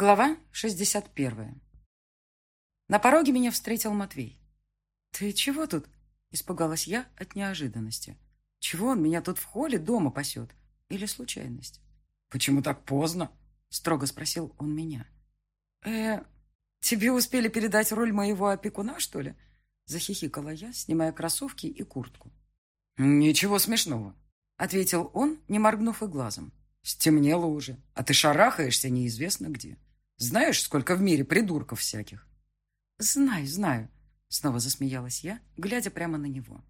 Глава 61. На пороге меня встретил Матвей. «Ты чего тут?» – испугалась я от неожиданности. «Чего он меня тут в холле дома пасет? Или случайность?» «Почему так поздно?» – строго спросил он меня. «Э, тебе успели передать роль моего опекуна, что ли?» – захихикала я, снимая кроссовки и куртку. «Ничего смешного», – ответил он, не моргнув и глазом. «Стемнело уже, а ты шарахаешься неизвестно где». Знаешь, сколько в мире придурков всяких?» «Знаю, знаю», — снова засмеялась я, глядя прямо на него.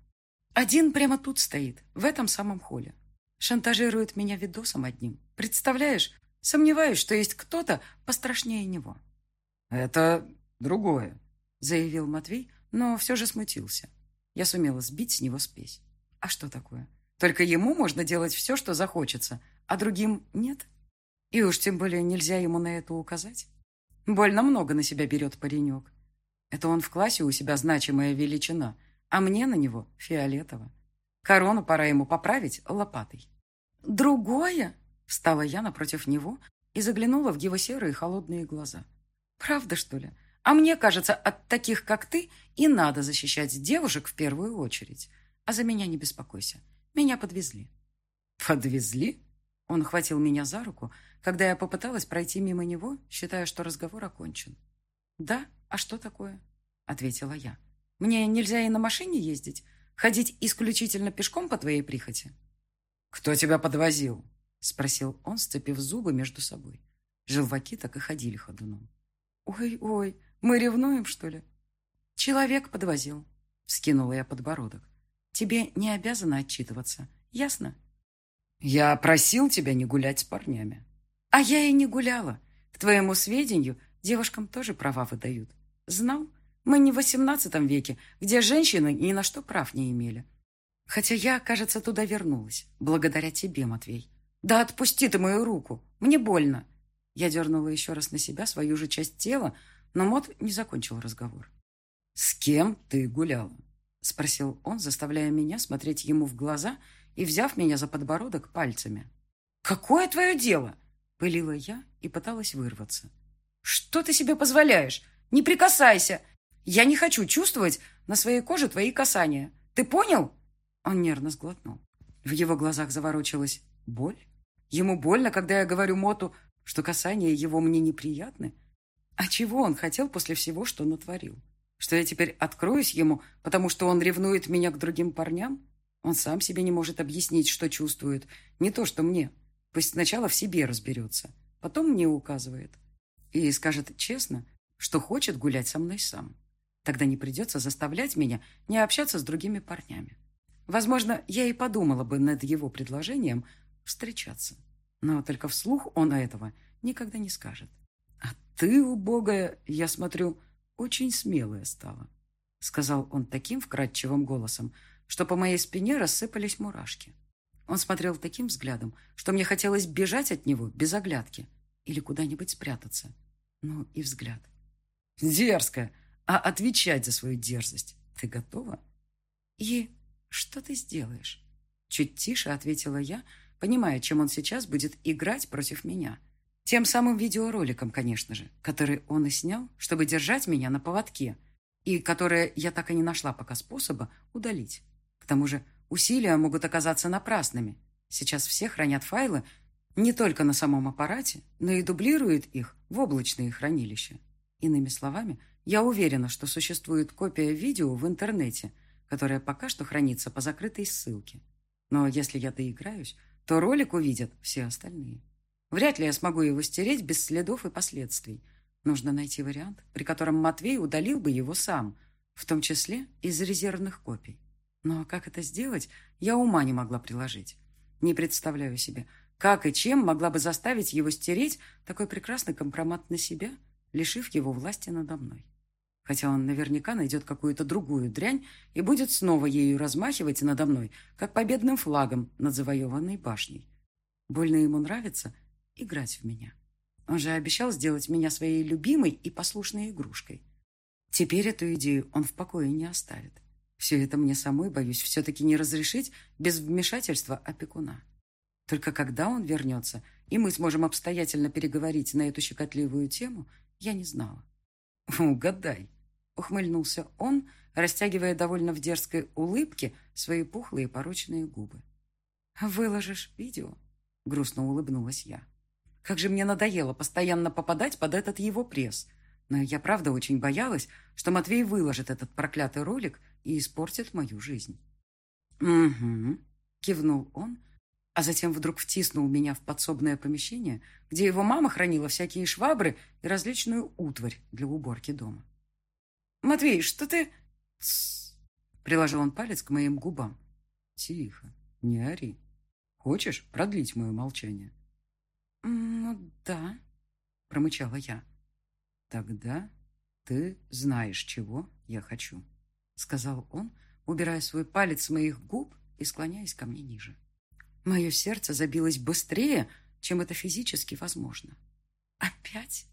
«Один прямо тут стоит, в этом самом холле. Шантажирует меня видосом одним. Представляешь, сомневаюсь, что есть кто-то пострашнее него». «Это другое», — заявил Матвей, но все же смутился. Я сумела сбить с него спесь. «А что такое? Только ему можно делать все, что захочется, а другим нет?» И уж тем более нельзя ему на это указать. Больно много на себя берет паренек. Это он в классе у себя значимая величина, а мне на него фиолетово. Корону пора ему поправить лопатой. «Другое?» — встала я напротив него и заглянула в его серые холодные глаза. «Правда, что ли? А мне кажется, от таких, как ты, и надо защищать девушек в первую очередь. А за меня не беспокойся. Меня подвезли». «Подвезли?» Он хватил меня за руку, когда я попыталась пройти мимо него, считая, что разговор окончен. «Да? А что такое?» — ответила я. «Мне нельзя и на машине ездить? Ходить исключительно пешком по твоей прихоти?» «Кто тебя подвозил?» — спросил он, сцепив зубы между собой. Желваки так и ходили ходуном. «Ой-ой, мы ревнуем, что ли?» «Человек подвозил», — вскинула я подбородок. «Тебе не обязано отчитываться, ясно?» «Я просил тебя не гулять с парнями». «А я и не гуляла. К твоему сведению, девушкам тоже права выдают. Знал? Мы не в восемнадцатом веке, где женщины ни на что прав не имели. Хотя я, кажется, туда вернулась, благодаря тебе, Матвей. Да отпусти ты мою руку, мне больно». Я дернула еще раз на себя свою же часть тела, но Мот не закончил разговор. «С кем ты гуляла?» — спросил он, заставляя меня смотреть ему в глаза и взяв меня за подбородок пальцами. «Какое твое дело?» — пылила я и пыталась вырваться. «Что ты себе позволяешь? Не прикасайся! Я не хочу чувствовать на своей коже твои касания. Ты понял?» Он нервно сглотнул. В его глазах заворочилась боль. Ему больно, когда я говорю Моту, что касания его мне неприятны. А чего он хотел после всего, что натворил? Что я теперь откроюсь ему, потому что он ревнует меня к другим парням? Он сам себе не может объяснить, что чувствует. Не то, что мне. Пусть сначала в себе разберется. Потом мне указывает. И скажет честно, что хочет гулять со мной сам. Тогда не придется заставлять меня не общаться с другими парнями. Возможно, я и подумала бы над его предложением встречаться. Но только вслух он этого никогда не скажет. «А ты, убогая, я смотрю, очень смелая стала», — сказал он таким вкрадчивым голосом, что по моей спине рассыпались мурашки. Он смотрел таким взглядом, что мне хотелось бежать от него без оглядки или куда-нибудь спрятаться. Ну и взгляд. «Дерзкая! А отвечать за свою дерзость ты готова?» «И что ты сделаешь?» Чуть тише ответила я, понимая, чем он сейчас будет играть против меня. Тем самым видеороликом, конечно же, который он и снял, чтобы держать меня на поводке, и которое я так и не нашла пока способа удалить. Тому же усилия могут оказаться напрасными. Сейчас все хранят файлы не только на самом аппарате, но и дублируют их в облачные хранилища. Иными словами, я уверена, что существует копия видео в интернете, которая пока что хранится по закрытой ссылке. Но если я доиграюсь, то ролик увидят все остальные. Вряд ли я смогу его стереть без следов и последствий. Нужно найти вариант, при котором Матвей удалил бы его сам, в том числе из резервных копий. Но как это сделать, я ума не могла приложить. Не представляю себе, как и чем могла бы заставить его стереть такой прекрасный компромат на себя, лишив его власти надо мной. Хотя он наверняка найдет какую-то другую дрянь и будет снова ею размахивать надо мной, как победным флагом над завоеванной башней. Больно ему нравится играть в меня. Он же обещал сделать меня своей любимой и послушной игрушкой. Теперь эту идею он в покое не оставит. Все это мне самой, боюсь, все-таки не разрешить без вмешательства опекуна. Только когда он вернется, и мы сможем обстоятельно переговорить на эту щекотливую тему, я не знала. «Угадай», — ухмыльнулся он, растягивая довольно в дерзкой улыбке свои пухлые порочные губы. «Выложишь видео?» — грустно улыбнулась я. «Как же мне надоело постоянно попадать под этот его пресс. Но я правда очень боялась, что Матвей выложит этот проклятый ролик и испортит мою жизнь». «Угу», — кивнул он, а затем вдруг втиснул меня в подсобное помещение, где его мама хранила всякие швабры и различную утварь для уборки дома. «Матвей, что ты...» Тссс. Приложил он палец к моим губам. Тихо, не ори. Хочешь продлить мое молчание? Ну, да, промычала я. Тогда ты знаешь, чего я хочу, сказал он, убирая свой палец с моих губ и склоняясь ко мне ниже. Мое сердце забилось быстрее, чем это физически возможно. «Опять?»